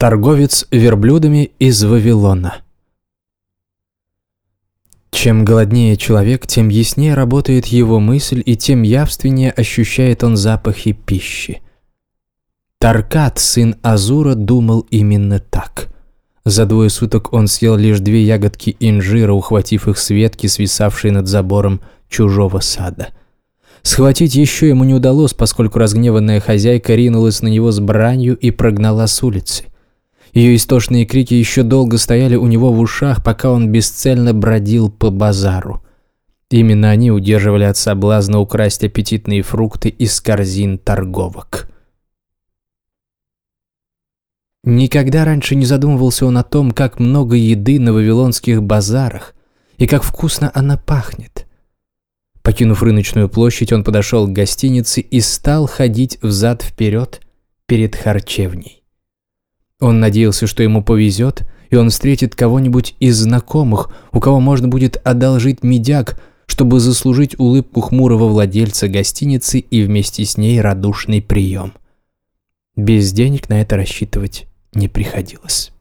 Торговец верблюдами из Вавилона. Чем голоднее человек, тем яснее работает его мысль и тем явственнее ощущает он запахи пищи. Таркат, сын Азура, думал именно так. За двое суток он съел лишь две ягодки инжира, ухватив их с ветки, свисавшей над забором чужого сада. Схватить еще ему не удалось, поскольку разгневанная хозяйка ринулась на него с бранью и прогнала с улицы. Ее истошные крики еще долго стояли у него в ушах, пока он бесцельно бродил по базару. Именно они удерживали от соблазна украсть аппетитные фрукты из корзин торговок. Никогда раньше не задумывался он о том, как много еды на вавилонских базарах и как вкусно она пахнет. Покинув рыночную площадь, он подошел к гостинице и стал ходить взад-вперед перед харчевней. Он надеялся, что ему повезет, и он встретит кого-нибудь из знакомых, у кого можно будет одолжить медяк, чтобы заслужить улыбку хмурого владельца гостиницы и вместе с ней радушный прием. Без денег на это рассчитывать не приходилось.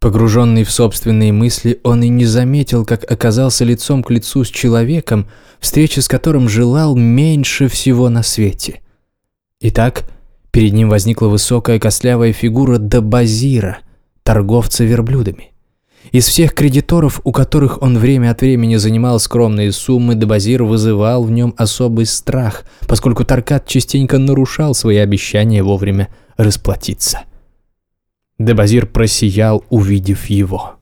Погруженный в собственные мысли, он и не заметил, как оказался лицом к лицу с человеком, встречи с которым желал меньше всего на свете. Итак, Перед ним возникла высокая костлявая фигура Дабазира, торговца верблюдами. Из всех кредиторов, у которых он время от времени занимал скромные суммы, Дабазир вызывал в нем особый страх, поскольку Таркат частенько нарушал свои обещания вовремя расплатиться. Дебазир просиял, увидев его.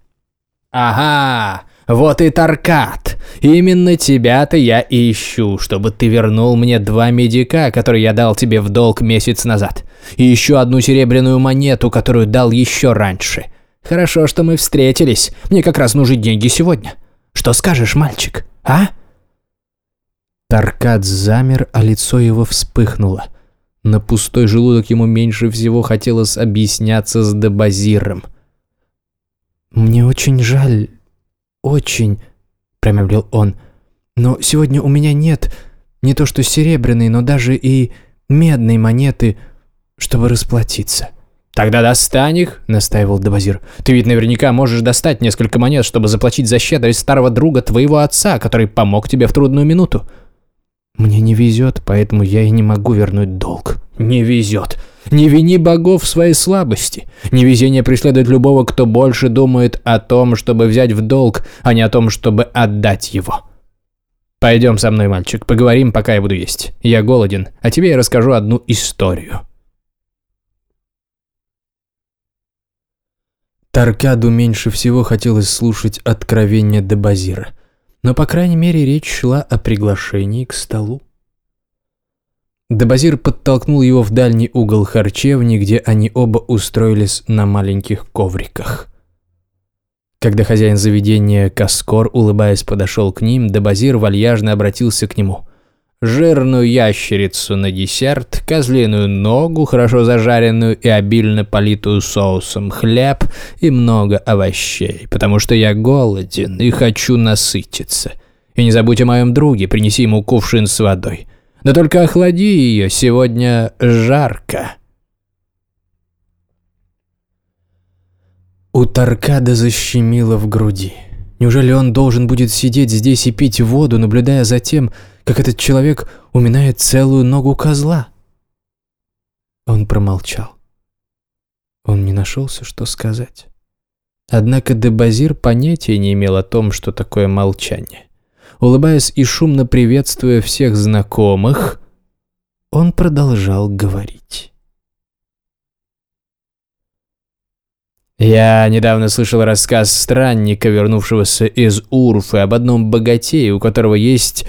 «Ага, вот и Таркат. Именно тебя-то я и ищу, чтобы ты вернул мне два медика, которые я дал тебе в долг месяц назад. И еще одну серебряную монету, которую дал еще раньше. Хорошо, что мы встретились. Мне как раз нужны деньги сегодня. Что скажешь, мальчик, а?» Таркат замер, а лицо его вспыхнуло. На пустой желудок ему меньше всего хотелось объясняться с Дебазиром. «Мне очень жаль, очень», – промямлил он. «Но сегодня у меня нет не то что серебряной, но даже и медной монеты, чтобы расплатиться». «Тогда достань их», – настаивал Дебазир. «Ты ведь наверняка можешь достать несколько монет, чтобы заплатить за щедрость старого друга твоего отца, который помог тебе в трудную минуту». «Мне не везет, поэтому я и не могу вернуть долг». «Не везет. Не вини богов в своей слабости. Невезение преследует любого, кто больше думает о том, чтобы взять в долг, а не о том, чтобы отдать его. Пойдем со мной, мальчик, поговорим, пока я буду есть. Я голоден, а тебе я расскажу одну историю. Таркаду меньше всего хотелось слушать откровения Дебазира, но, по крайней мере, речь шла о приглашении к столу. Дебазир подтолкнул его в дальний угол харчевни, где они оба устроились на маленьких ковриках. Когда хозяин заведения Каскор, улыбаясь, подошел к ним, Дебазир вальяжно обратился к нему. «Жирную ящерицу на десерт, козлиную ногу, хорошо зажаренную и обильно политую соусом, хлеб и много овощей, потому что я голоден и хочу насытиться. И не забудь о моем друге, принеси ему кувшин с водой». Да только охлади ее, сегодня жарко. У Таркада защемило в груди. Неужели он должен будет сидеть здесь и пить воду, наблюдая за тем, как этот человек уминает целую ногу козла? Он промолчал. Он не нашелся, что сказать. Однако Дебазир понятия не имел о том, что такое молчание. Улыбаясь и шумно приветствуя всех знакомых, он продолжал говорить. Я недавно слышал рассказ странника, вернувшегося из Урфы, об одном богатее, у которого есть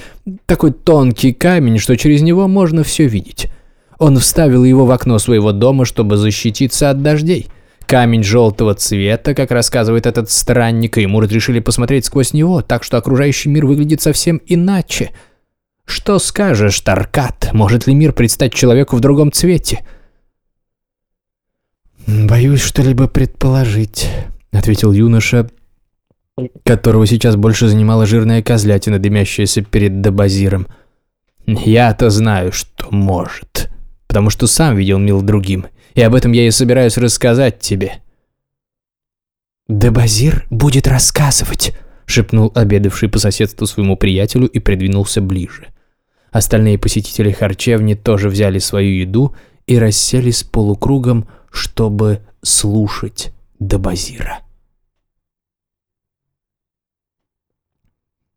такой тонкий камень, что через него можно все видеть. Он вставил его в окно своего дома, чтобы защититься от дождей – Камень желтого цвета, как рассказывает этот странник, и ему разрешили посмотреть сквозь него, так что окружающий мир выглядит совсем иначе. Что скажешь, Таркат? Может ли мир предстать человеку в другом цвете? «Боюсь что-либо предположить», — ответил юноша, которого сейчас больше занимала жирная козлятина, дымящаяся перед Дабазиром. «Я-то знаю, что может, потому что сам видел мил другим» И об этом я и собираюсь рассказать тебе». «Дебазир будет рассказывать», — шепнул обедавший по соседству своему приятелю и придвинулся ближе. Остальные посетители харчевни тоже взяли свою еду и расселись полукругом, чтобы слушать Дебазира.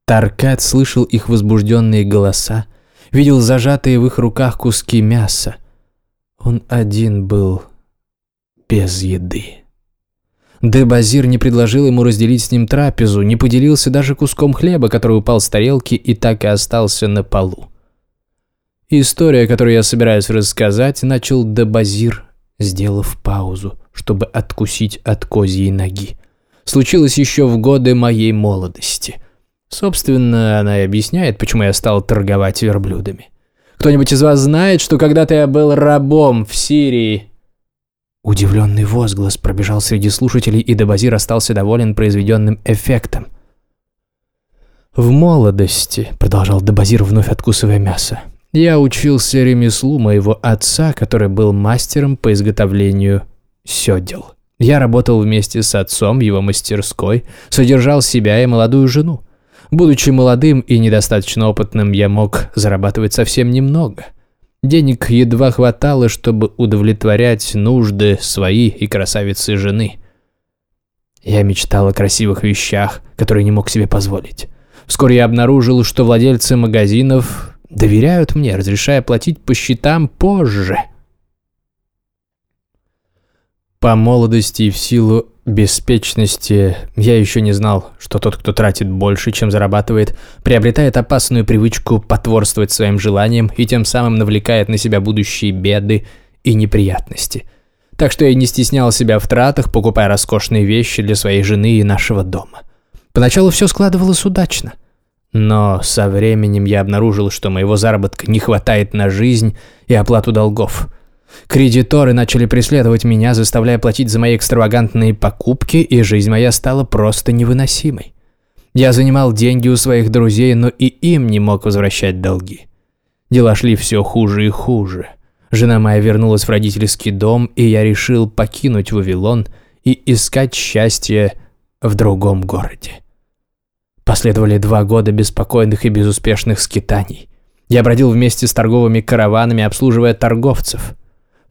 Таркат слышал их возбужденные голоса, видел зажатые в их руках куски мяса. Он один был без еды. Дебазир не предложил ему разделить с ним трапезу, не поделился даже куском хлеба, который упал с тарелки и так и остался на полу. История, которую я собираюсь рассказать, начал Дебазир, сделав паузу, чтобы откусить от козьей ноги. Случилось еще в годы моей молодости. Собственно, она и объясняет, почему я стал торговать верблюдами. Кто-нибудь из вас знает, что когда-то я был рабом в Сирии? Удивленный возглас пробежал среди слушателей, и Дебазир остался доволен произведенным эффектом. «В молодости», — продолжал Дебазир, вновь откусывая мясо, — «я учился ремеслу моего отца, который был мастером по изготовлению сёдел. Я работал вместе с отцом в его мастерской, содержал себя и молодую жену. Будучи молодым и недостаточно опытным, я мог зарабатывать совсем немного. Денег едва хватало, чтобы удовлетворять нужды свои и красавицы жены. Я мечтал о красивых вещах, которые не мог себе позволить. Вскоре я обнаружил, что владельцы магазинов доверяют мне, разрешая платить по счетам позже – по молодости и в силу беспечности я еще не знал, что тот, кто тратит больше, чем зарабатывает, приобретает опасную привычку потворствовать своим желаниям и тем самым навлекает на себя будущие беды и неприятности. Так что я не стеснял себя в тратах, покупая роскошные вещи для своей жены и нашего дома. Поначалу все складывалось удачно. Но со временем я обнаружил, что моего заработка не хватает на жизнь и оплату долгов – Кредиторы начали преследовать меня, заставляя платить за мои экстравагантные покупки, и жизнь моя стала просто невыносимой. Я занимал деньги у своих друзей, но и им не мог возвращать долги. Дела шли все хуже и хуже. Жена моя вернулась в родительский дом, и я решил покинуть Вавилон и искать счастье в другом городе. Последовали два года беспокойных и безуспешных скитаний. Я бродил вместе с торговыми караванами, обслуживая торговцев –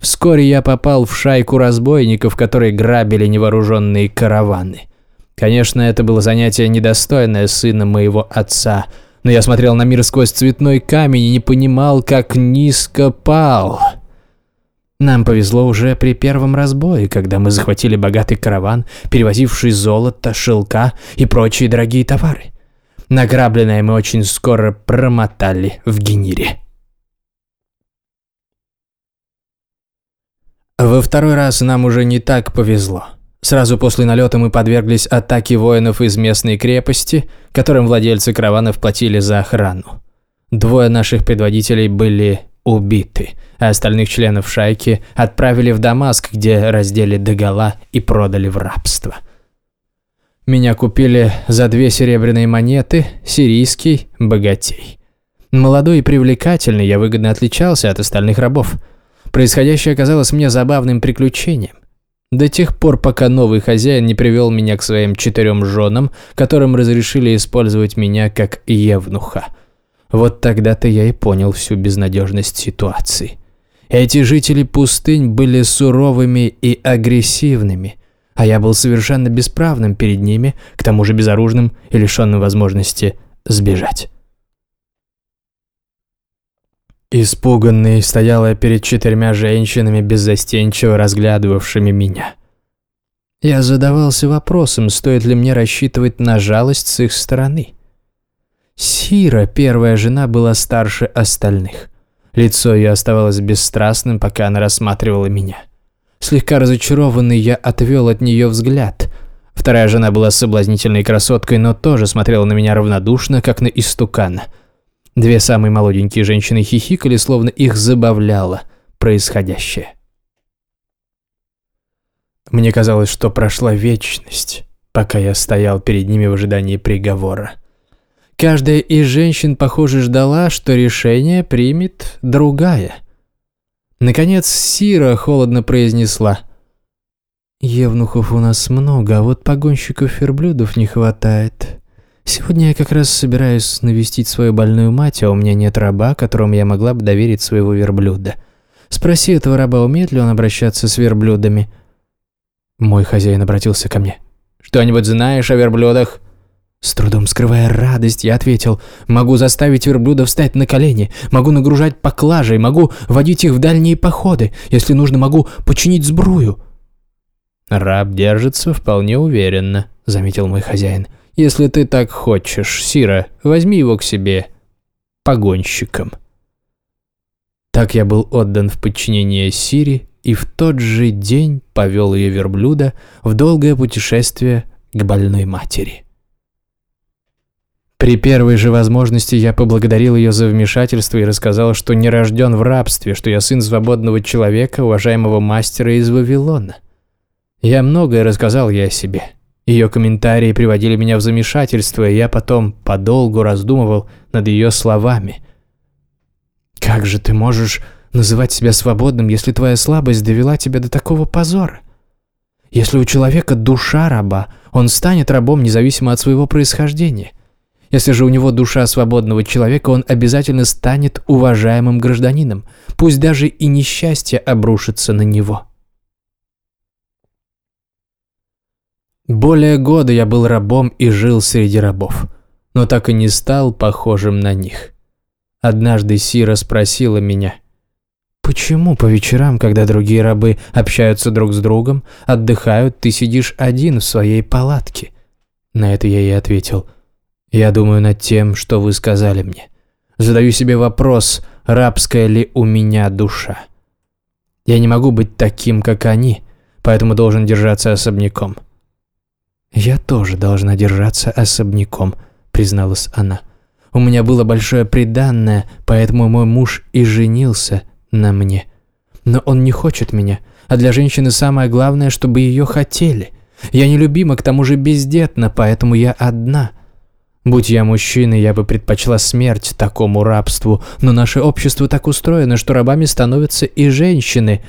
Вскоре я попал в шайку разбойников, которые грабили невооруженные караваны. Конечно, это было занятие недостойное сына моего отца, но я смотрел на мир сквозь цветной камень и не понимал, как низко пал. Нам повезло уже при первом разбое, когда мы захватили богатый караван, перевозивший золото, шелка и прочие дорогие товары. Награбленное мы очень скоро промотали в Генире. Во второй раз нам уже не так повезло. Сразу после налета мы подверглись атаке воинов из местной крепости, которым владельцы караванов платили за охрану. Двое наших предводителей были убиты, а остальных членов шайки отправили в Дамаск, где раздели догола и продали в рабство. Меня купили за две серебряные монеты, сирийский богатей. Молодой и привлекательный, я выгодно отличался от остальных рабов – Происходящее оказалось мне забавным приключением. До тех пор, пока новый хозяин не привел меня к своим четырем женам, которым разрешили использовать меня как евнуха. Вот тогда-то я и понял всю безнадежность ситуации. Эти жители пустынь были суровыми и агрессивными, а я был совершенно бесправным перед ними, к тому же безоружным и лишенным возможности сбежать. Испуганный, стояла перед четырьмя женщинами, беззастенчиво разглядывавшими меня. Я задавался вопросом, стоит ли мне рассчитывать на жалость с их стороны. Сира, первая жена, была старше остальных. Лицо ее оставалось бесстрастным, пока она рассматривала меня. Слегка разочарованный, я отвел от нее взгляд. Вторая жена была соблазнительной красоткой, но тоже смотрела на меня равнодушно, как на истукана – Две самые молоденькие женщины хихикали, словно их забавляло происходящее. Мне казалось, что прошла вечность, пока я стоял перед ними в ожидании приговора. Каждая из женщин, похоже, ждала, что решение примет другая. Наконец Сира холодно произнесла. «Евнухов у нас много, а вот погонщиков верблюдов не хватает. Сегодня я как раз собираюсь навестить свою больную мать, а у меня нет раба, которому я могла бы доверить своего верблюда. Спроси этого раба, умеет ли он обращаться с верблюдами». Мой хозяин обратился ко мне. «Что-нибудь знаешь о верблюдах?» С трудом скрывая радость, я ответил, «Могу заставить верблюда встать на колени, могу нагружать поклажей, могу водить их в дальние походы, если нужно, могу починить сбрую». «Раб держится вполне уверенно», — заметил мой хозяин. «Если ты так хочешь, Сира, возьми его к себе погонщиком». Так я был отдан в подчинение Сири и в тот же день повел ее верблюда в долгое путешествие к больной матери. При первой же возможности я поблагодарил ее за вмешательство и рассказал, что не рожден в рабстве, что я сын свободного человека, уважаемого мастера из Вавилона. Я многое рассказал ей о себе. Ее комментарии приводили меня в замешательство, и я потом подолгу раздумывал над ее словами. «Как же ты можешь называть себя свободным, если твоя слабость довела тебя до такого позора? Если у человека душа раба, он станет рабом независимо от своего происхождения». Если же у него душа свободного человека, он обязательно станет уважаемым гражданином, пусть даже и несчастье обрушится на него. Более года я был рабом и жил среди рабов, но так и не стал похожим на них. Однажды Сира спросила меня, «Почему по вечерам, когда другие рабы общаются друг с другом, отдыхают, ты сидишь один в своей палатке?» На это я ей ответил, я думаю над тем, что вы сказали мне. Задаю себе вопрос, рабская ли у меня душа. Я не могу быть таким, как они, поэтому должен держаться особняком. «Я тоже должна держаться особняком», — призналась она. «У меня было большое преданное, поэтому мой муж и женился на мне. Но он не хочет меня, а для женщины самое главное, чтобы ее хотели. Я нелюбима, к тому же бездетна, поэтому я одна». Будь я мужчиной, я бы предпочла смерть такому рабству, но наше общество так устроено, что рабами становятся и женщины.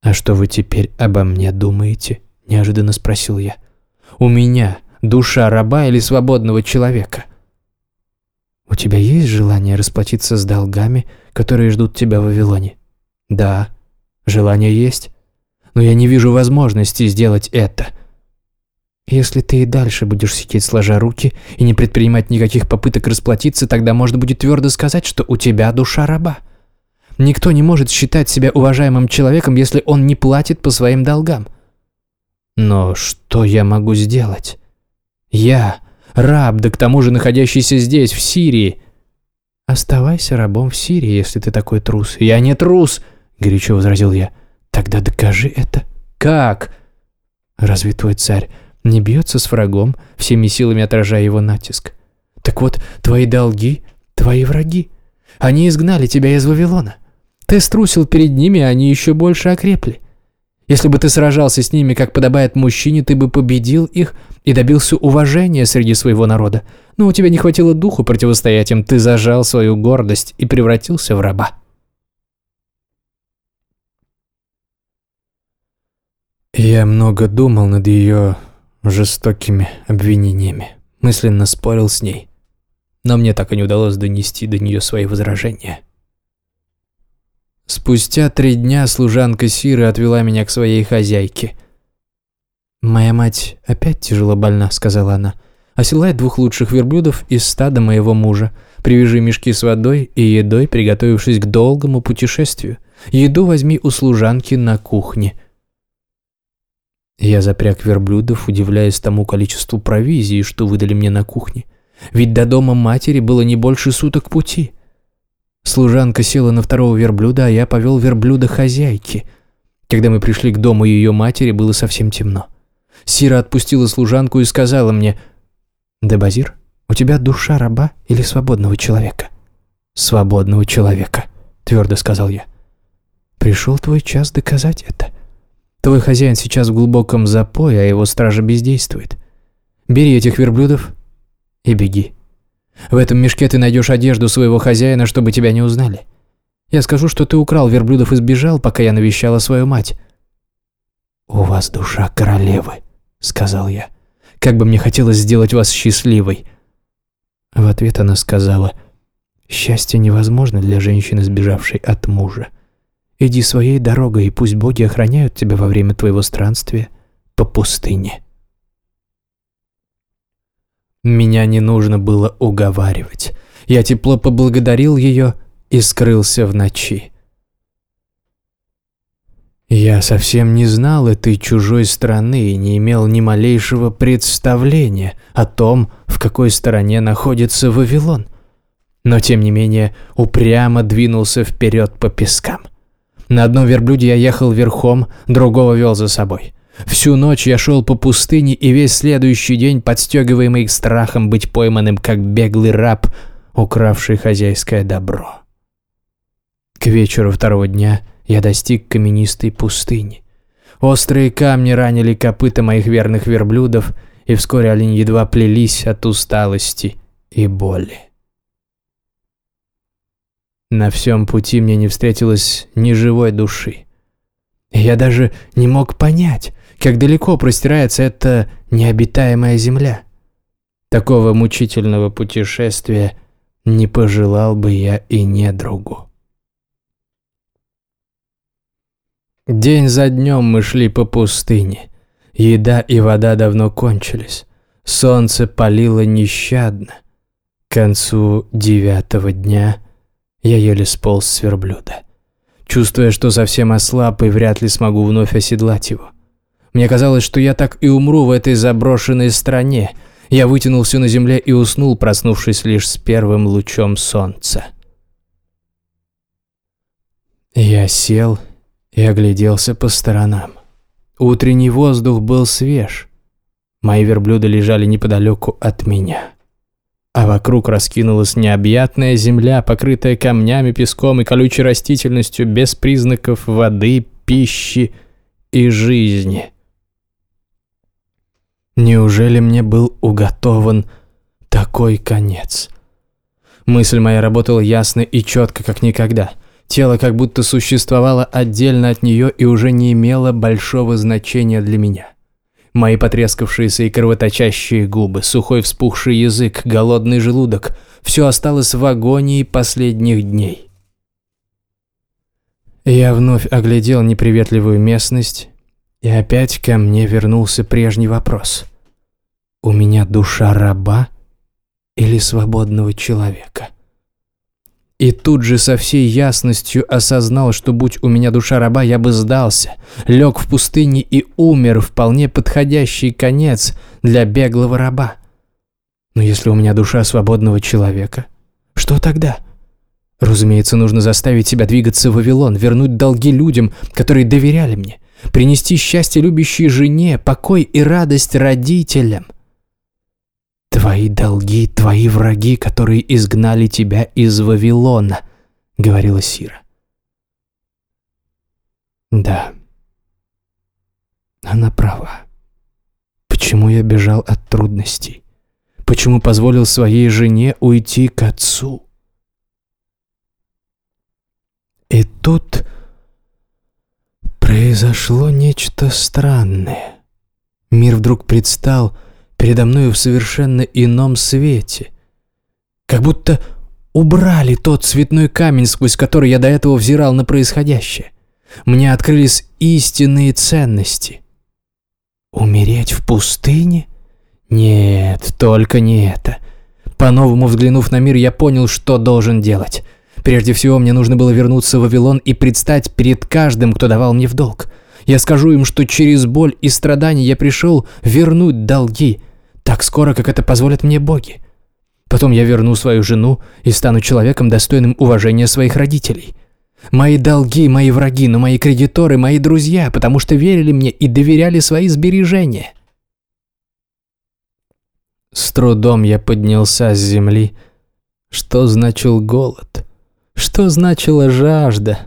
«А что вы теперь обо мне думаете?» – неожиданно спросил я. «У меня душа раба или свободного человека?» «У тебя есть желание расплатиться с долгами, которые ждут тебя в Вавилоне?» «Да, желание есть, но я не вижу возможности сделать это». Если ты и дальше будешь сидеть сложа руки и не предпринимать никаких попыток расплатиться, тогда можно будет твердо сказать, что у тебя душа раба. Никто не может считать себя уважаемым человеком, если он не платит по своим долгам. Но что я могу сделать? Я, раб, да к тому же находящийся здесь, в Сирии. Оставайся рабом в Сирии, если ты такой трус. Я не трус, горячо возразил я. Тогда докажи это. Как? Разве твой царь не бьется с врагом, всеми силами отражая его натиск. Так вот, твои долги – твои враги. Они изгнали тебя из Вавилона. Ты струсил перед ними, а они еще больше окрепли. Если бы ты сражался с ними, как подобает мужчине, ты бы победил их и добился уважения среди своего народа. Но у тебя не хватило духу противостоять им, ты зажал свою гордость и превратился в раба. Я много думал над ее жестокими обвинениями. Мысленно спорил с ней. Но мне так и не удалось донести до нее свои возражения. Спустя три дня служанка Сиры отвела меня к своей хозяйке. «Моя мать опять тяжело больна», — сказала она. «Оседлай двух лучших верблюдов из стада моего мужа. Привяжи мешки с водой и едой, приготовившись к долгому путешествию. Еду возьми у служанки на кухне». Я запряг верблюдов, удивляясь тому количеству провизии, что выдали мне на кухне. Ведь до дома матери было не больше суток пути. Служанка села на второго верблюда, а я повел верблюда хозяйки. Когда мы пришли к дому ее матери, было совсем темно. Сира отпустила служанку и сказала мне, «Дебазир, у тебя душа раба или свободного человека?» «Свободного человека», — твердо сказал я. «Пришел твой час доказать это». Твой хозяин сейчас в глубоком запое, а его стража бездействует. Бери этих верблюдов и беги. В этом мешке ты найдешь одежду своего хозяина, чтобы тебя не узнали. Я скажу, что ты украл верблюдов и сбежал, пока я навещала свою мать». «У вас душа королевы», — сказал я. «Как бы мне хотелось сделать вас счастливой». В ответ она сказала, «Счастье невозможно для женщины, сбежавшей от мужа. Иди своей дорогой, и пусть боги охраняют тебя во время твоего странствия по пустыне». Меня не нужно было уговаривать. Я тепло поблагодарил ее и скрылся в ночи. Я совсем не знал этой чужой страны и не имел ни малейшего представления о том, в какой стороне находится Вавилон. Но, тем не менее, упрямо двинулся вперед по пескам. На одном верблюде я ехал верхом, другого вел за собой. Всю ночь я шел по пустыне и весь следующий день, подстегиваемый страхом быть пойманным, как беглый раб, укравший хозяйское добро. К вечеру второго дня я достиг каменистой пустыни. Острые камни ранили копыта моих верных верблюдов, и вскоре олени едва плелись от усталости и боли. На всем пути мне не встретилось ни живой души. Я даже не мог понять, как далеко простирается эта необитаемая земля. Такого мучительного путешествия не пожелал бы я и недругу. День за днем мы шли по пустыне. Еда и вода давно кончились. Солнце палило нещадно. К концу девятого дня я еле сполз с верблюда, чувствуя, что совсем ослаб и вряд ли смогу вновь оседлать его. Мне казалось, что я так и умру в этой заброшенной стране. Я вытянулся на земле и уснул, проснувшись лишь с первым лучом солнца. Я сел и огляделся по сторонам. Утренний воздух был свеж. Мои верблюды лежали неподалеку от меня. А вокруг раскинулась необъятная земля, покрытая камнями, песком и колючей растительностью, без признаков воды, пищи и жизни. Неужели мне был уготован такой конец? Мысль моя работала ясно и четко, как никогда. Тело как будто существовало отдельно от нее и уже не имело большого значения для меня. Мои потрескавшиеся и кровоточащие губы, сухой вспухший язык, голодный желудок – все осталось в агонии последних дней. Я вновь оглядел неприветливую местность, и опять ко мне вернулся прежний вопрос. У меня душа раба или свободного человека? И тут же со всей ясностью осознал, что будь у меня душа раба, я бы сдался, лег в пустыне и умер, вполне подходящий конец для беглого раба. Но если у меня душа свободного человека, что тогда? Разумеется, нужно заставить себя двигаться в Вавилон, вернуть долги людям, которые доверяли мне, принести счастье любящей жене, покой и радость родителям. «Твои долги, твои враги, которые изгнали тебя из Вавилона», — говорила Сира. Да, она права. Почему я бежал от трудностей? Почему позволил своей жене уйти к отцу? И тут произошло нечто странное. Мир вдруг предстал передо мною в совершенно ином свете. Как будто убрали тот цветной камень, сквозь который я до этого взирал на происходящее. Мне открылись истинные ценности. Умереть в пустыне? Нет, только не это. По-новому взглянув на мир, я понял, что должен делать — Прежде всего, мне нужно было вернуться в Вавилон и предстать перед каждым, кто давал мне в долг. Я скажу им, что через боль и страдания я пришел вернуть долги, так скоро, как это позволят мне боги. Потом я верну свою жену и стану человеком, достойным уважения своих родителей. Мои долги, мои враги, но мои кредиторы, мои друзья, потому что верили мне и доверяли свои сбережения. С трудом я поднялся с земли. Что значил голод? Что значила жажда?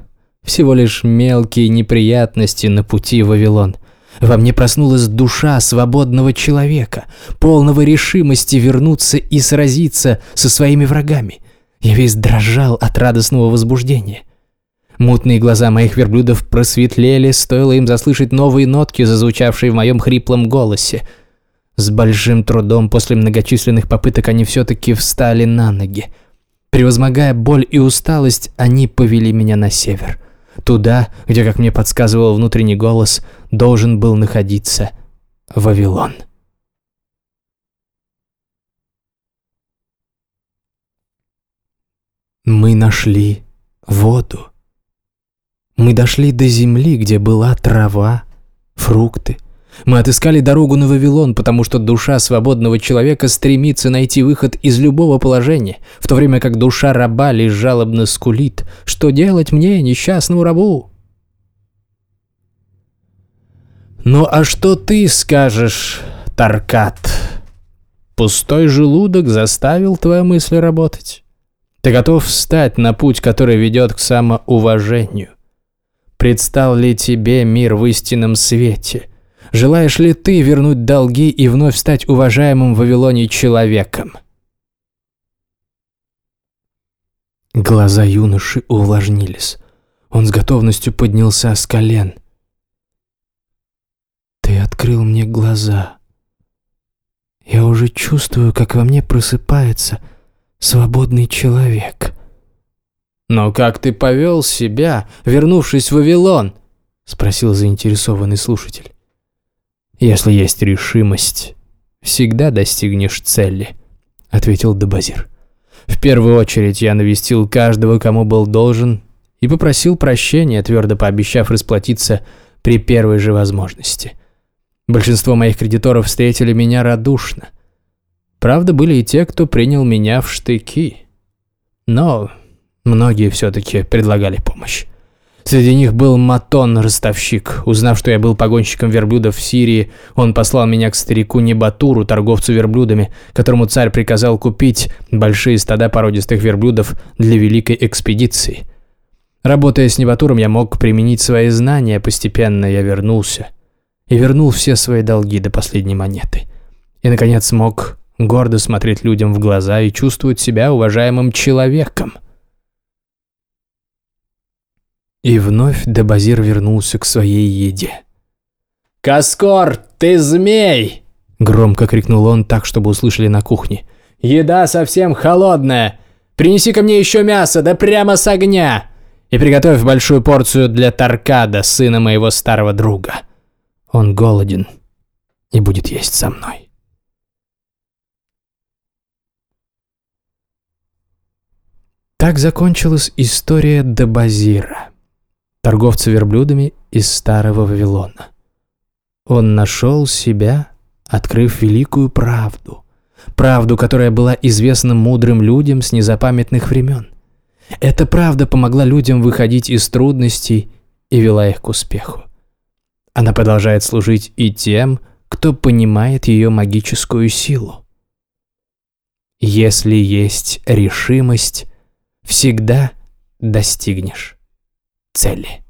Всего лишь мелкие неприятности на пути в Вавилон. Во мне проснулась душа свободного человека, полного решимости вернуться и сразиться со своими врагами. Я весь дрожал от радостного возбуждения. Мутные глаза моих верблюдов просветлели, стоило им заслышать новые нотки, зазвучавшие в моем хриплом голосе. С большим трудом после многочисленных попыток они все-таки встали на ноги. Превозмогая боль и усталость, они повели меня на север. Туда, где, как мне подсказывал внутренний голос, должен был находиться Вавилон. Мы нашли воду. Мы дошли до земли, где была трава, фрукты. Мы отыскали дорогу на Вавилон, потому что душа свободного человека стремится найти выход из любого положения, в то время как душа раба лишь жалобно скулит. Что делать мне, несчастному рабу? Ну а что ты скажешь, Таркат? Пустой желудок заставил твои мысли работать. Ты готов встать на путь, который ведет к самоуважению. Предстал ли тебе мир в истинном свете? Желаешь ли ты вернуть долги и вновь стать уважаемым в Вавилоне человеком? Глаза юноши увлажнились. Он с готовностью поднялся с колен. «Ты открыл мне глаза. Я уже чувствую, как во мне просыпается свободный человек». «Но как ты повел себя, вернувшись в Вавилон?» – спросил заинтересованный слушатель. «Если есть решимость, всегда достигнешь цели», – ответил Дебазир. «В первую очередь я навестил каждого, кому был должен, и попросил прощения, твердо пообещав расплатиться при первой же возможности. Большинство моих кредиторов встретили меня радушно. Правда, были и те, кто принял меня в штыки. Но Многие все-таки предлагали помощь. Среди них был Матон, ростовщик. Узнав, что я был погонщиком верблюдов в Сирии, он послал меня к старику Небатуру, торговцу верблюдами, которому царь приказал купить большие стада породистых верблюдов для великой экспедиции. Работая с Небатуром, я мог применить свои знания, постепенно я вернулся. И вернул все свои долги до последней монеты. И, наконец, смог гордо смотреть людям в глаза и чувствовать себя уважаемым человеком. И вновь Дебазир вернулся к своей еде. «Каскор, ты змей!» Громко крикнул он так, чтобы услышали на кухне. «Еда совсем холодная! Принеси ко мне еще мясо, да прямо с огня! И приготовь большую порцию для Таркада, сына моего старого друга. Он голоден и будет есть со мной». Так закончилась история Дебазира торговца верблюдами из Старого Вавилона. Он нашел себя, открыв великую правду. Правду, которая была известна мудрым людям с незапамятных времен. Эта правда помогла людям выходить из трудностей и вела их к успеху. Она продолжает служить и тем, кто понимает ее магическую силу. Если есть решимость, всегда достигнешь цели.